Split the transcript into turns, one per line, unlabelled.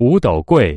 五斗柜。